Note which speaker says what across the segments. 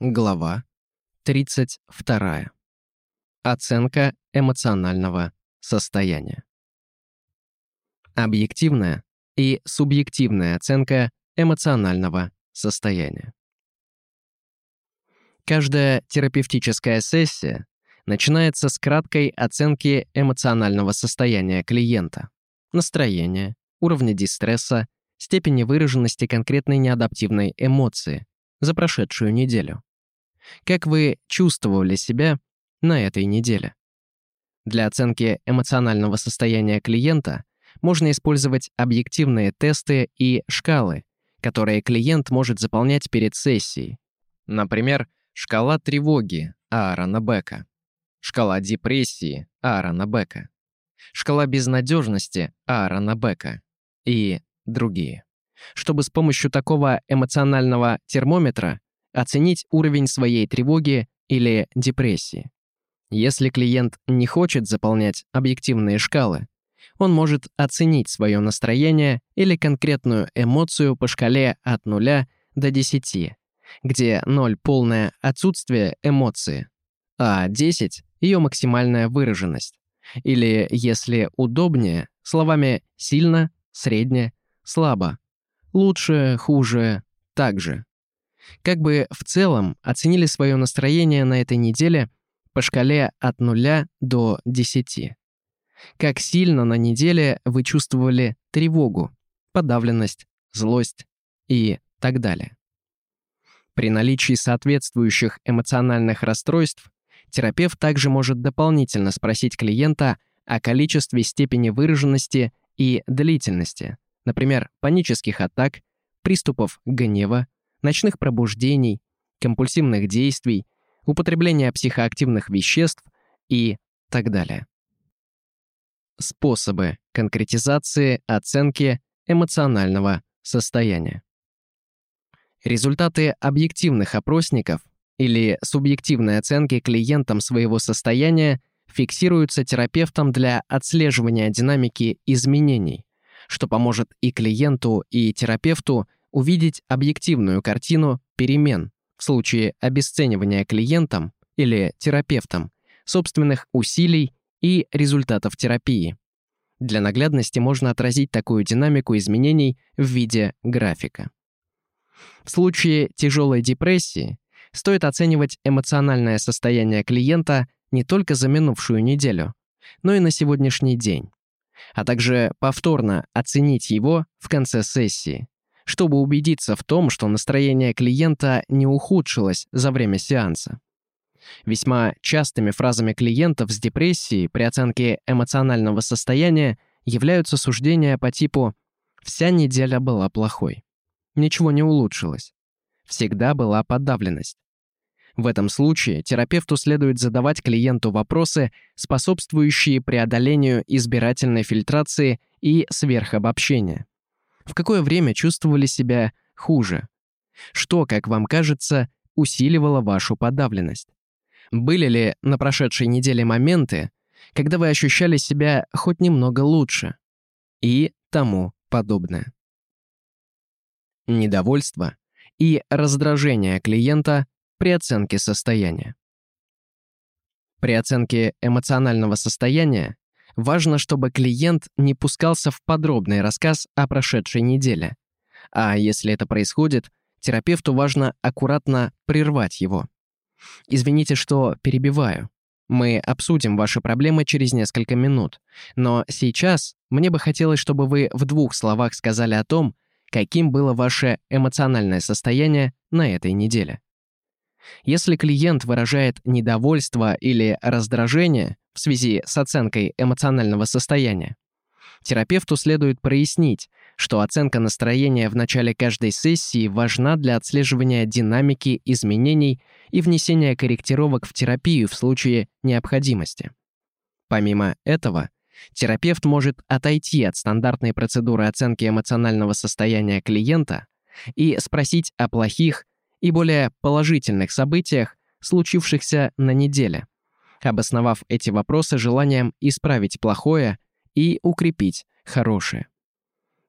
Speaker 1: Глава 32. Оценка эмоционального состояния. Объективная и субъективная оценка эмоционального состояния. Каждая терапевтическая сессия начинается с краткой оценки эмоционального состояния клиента, настроения, уровня дистресса, степени выраженности конкретной неадаптивной эмоции за прошедшую неделю. Как вы чувствовали себя на этой неделе? Для оценки эмоционального состояния клиента можно использовать объективные тесты и шкалы, которые клиент может заполнять перед сессией. Например, шкала тревоги Аарона Бека, шкала депрессии Аарона Бека, шкала безнадежности Аарона Бека и другие. Чтобы с помощью такого эмоционального термометра оценить уровень своей тревоги или депрессии. Если клиент не хочет заполнять объективные шкалы, он может оценить свое настроение или конкретную эмоцию по шкале от 0 до 10, где 0 – полное отсутствие эмоции, а 10 – ее максимальная выраженность. Или, если удобнее, словами «сильно», «средне», «слабо», «лучше», «хуже», «также». Как бы в целом оценили свое настроение на этой неделе по шкале от 0 до 10. Как сильно на неделе вы чувствовали тревогу, подавленность, злость и так далее. При наличии соответствующих эмоциональных расстройств терапевт также может дополнительно спросить клиента о количестве степени выраженности и длительности, например, панических атак, приступов гнева, ночных пробуждений, компульсивных действий, употребления психоактивных веществ и так далее. Способы конкретизации оценки эмоционального состояния. Результаты объективных опросников или субъективной оценки клиентам своего состояния фиксируются терапевтом для отслеживания динамики изменений, что поможет и клиенту, и терапевту увидеть объективную картину перемен в случае обесценивания клиентом или терапевтом собственных усилий и результатов терапии. Для наглядности можно отразить такую динамику изменений в виде графика. В случае тяжелой депрессии стоит оценивать эмоциональное состояние клиента не только за минувшую неделю, но и на сегодняшний день, а также повторно оценить его в конце сессии, чтобы убедиться в том, что настроение клиента не ухудшилось за время сеанса. Весьма частыми фразами клиентов с депрессией при оценке эмоционального состояния являются суждения по типу «вся неделя была плохой», «ничего не улучшилось», «всегда была подавленность». В этом случае терапевту следует задавать клиенту вопросы, способствующие преодолению избирательной фильтрации и сверхобобщения в какое время чувствовали себя хуже? Что, как вам кажется, усиливало вашу подавленность? Были ли на прошедшей неделе моменты, когда вы ощущали себя хоть немного лучше? И тому подобное. Недовольство и раздражение клиента при оценке состояния. При оценке эмоционального состояния Важно, чтобы клиент не пускался в подробный рассказ о прошедшей неделе. А если это происходит, терапевту важно аккуратно прервать его. Извините, что перебиваю. Мы обсудим ваши проблемы через несколько минут. Но сейчас мне бы хотелось, чтобы вы в двух словах сказали о том, каким было ваше эмоциональное состояние на этой неделе. Если клиент выражает недовольство или раздражение, в связи с оценкой эмоционального состояния. Терапевту следует прояснить, что оценка настроения в начале каждой сессии важна для отслеживания динамики изменений и внесения корректировок в терапию в случае необходимости. Помимо этого, терапевт может отойти от стандартной процедуры оценки эмоционального состояния клиента и спросить о плохих и более положительных событиях, случившихся на неделе – обосновав эти вопросы желанием исправить плохое и укрепить хорошее.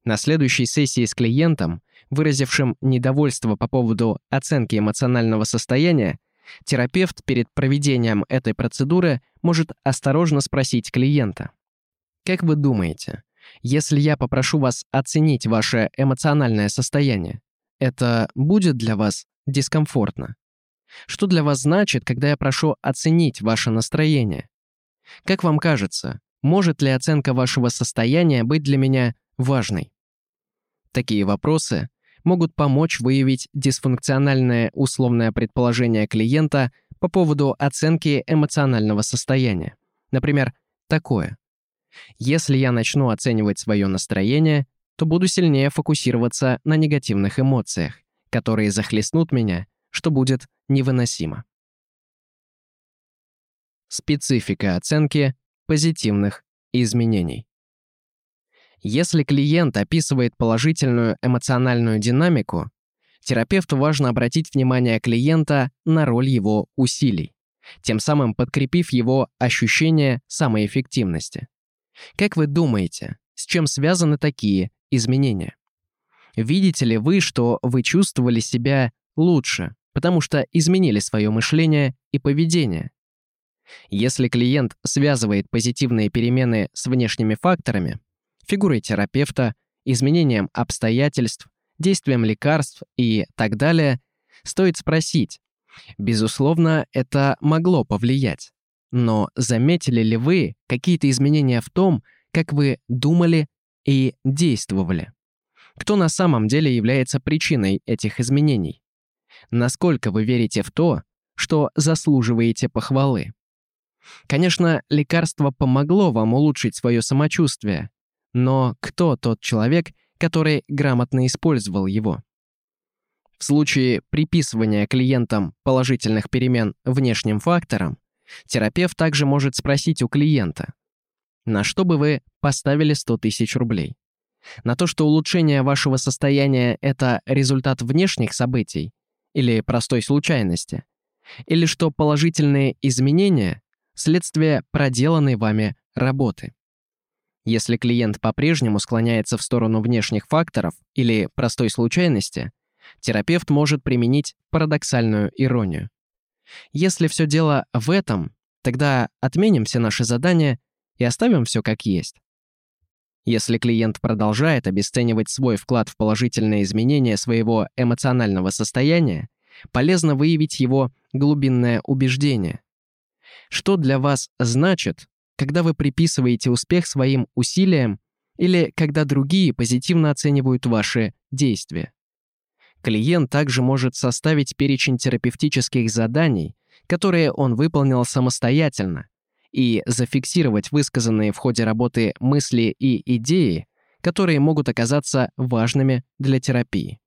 Speaker 1: На следующей сессии с клиентом, выразившим недовольство по поводу оценки эмоционального состояния, терапевт перед проведением этой процедуры может осторожно спросить клиента. Как вы думаете, если я попрошу вас оценить ваше эмоциональное состояние, это будет для вас дискомфортно? Что для вас значит, когда я прошу оценить ваше настроение? Как вам кажется, может ли оценка вашего состояния быть для меня важной? Такие вопросы могут помочь выявить дисфункциональное условное предположение клиента по поводу оценки эмоционального состояния. Например, такое. Если я начну оценивать свое настроение, то буду сильнее фокусироваться на негативных эмоциях, которые захлестнут меня, что будет невыносимо. Специфика оценки позитивных изменений. Если клиент описывает положительную эмоциональную динамику, терапевту важно обратить внимание клиента на роль его усилий, тем самым подкрепив его ощущение самой эффективности. Как вы думаете, с чем связаны такие изменения? Видите ли вы, что вы чувствовали себя лучше, потому что изменили свое мышление и поведение? Если клиент связывает позитивные перемены с внешними факторами, фигурой терапевта, изменением обстоятельств, действием лекарств и так далее, стоит спросить, безусловно, это могло повлиять. Но заметили ли вы какие-то изменения в том, как вы думали и действовали? Кто на самом деле является причиной этих изменений? Насколько вы верите в то, что заслуживаете похвалы? Конечно, лекарство помогло вам улучшить свое самочувствие, но кто тот человек, который грамотно использовал его? В случае приписывания клиентам положительных перемен внешним факторам, терапевт также может спросить у клиента, на что бы вы поставили 100 тысяч рублей? На то, что улучшение вашего состояния – это результат внешних событий или простой случайности? Или что положительные изменения – следствие проделанной вами работы? Если клиент по-прежнему склоняется в сторону внешних факторов или простой случайности, терапевт может применить парадоксальную иронию. Если все дело в этом, тогда отменим все наши задания и оставим все как есть. Если клиент продолжает обесценивать свой вклад в положительное изменение своего эмоционального состояния, полезно выявить его глубинное убеждение. Что для вас значит когда вы приписываете успех своим усилиям или когда другие позитивно оценивают ваши действия. Клиент также может составить перечень терапевтических заданий, которые он выполнил самостоятельно, и зафиксировать высказанные в ходе работы мысли и идеи, которые могут оказаться важными для терапии.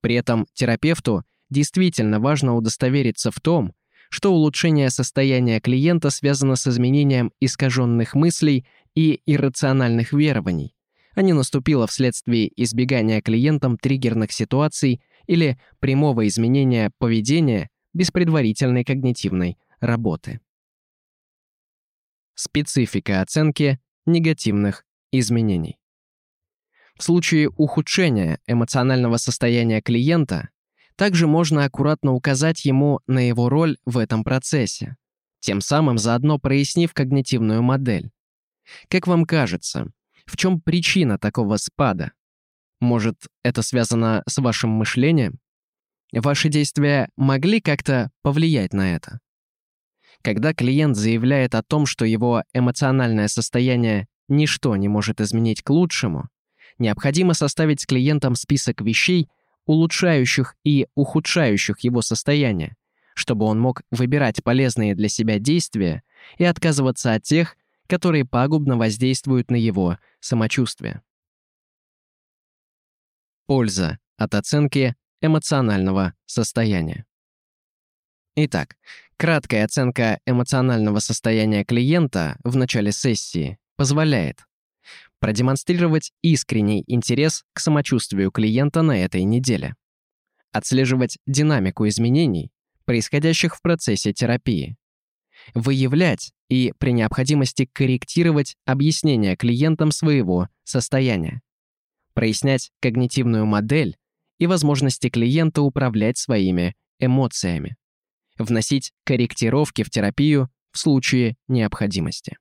Speaker 1: При этом терапевту действительно важно удостовериться в том, что улучшение состояния клиента связано с изменением искаженных мыслей и иррациональных верований, а не наступило вследствие избегания клиентом триггерных ситуаций или прямого изменения поведения без предварительной когнитивной работы. Специфика оценки негативных изменений. В случае ухудшения эмоционального состояния клиента также можно аккуратно указать ему на его роль в этом процессе, тем самым заодно прояснив когнитивную модель. Как вам кажется, в чем причина такого спада? Может, это связано с вашим мышлением? Ваши действия могли как-то повлиять на это? Когда клиент заявляет о том, что его эмоциональное состояние ничто не может изменить к лучшему, необходимо составить с клиентом список вещей, улучшающих и ухудшающих его состояние, чтобы он мог выбирать полезные для себя действия и отказываться от тех, которые пагубно воздействуют на его самочувствие. Польза от оценки эмоционального состояния. Итак, краткая оценка эмоционального состояния клиента в начале сессии позволяет продемонстрировать искренний интерес к самочувствию клиента на этой неделе, отслеживать динамику изменений, происходящих в процессе терапии, выявлять и при необходимости корректировать объяснения клиентам своего состояния, прояснять когнитивную модель и возможности клиента управлять своими эмоциями, вносить корректировки в терапию в случае необходимости.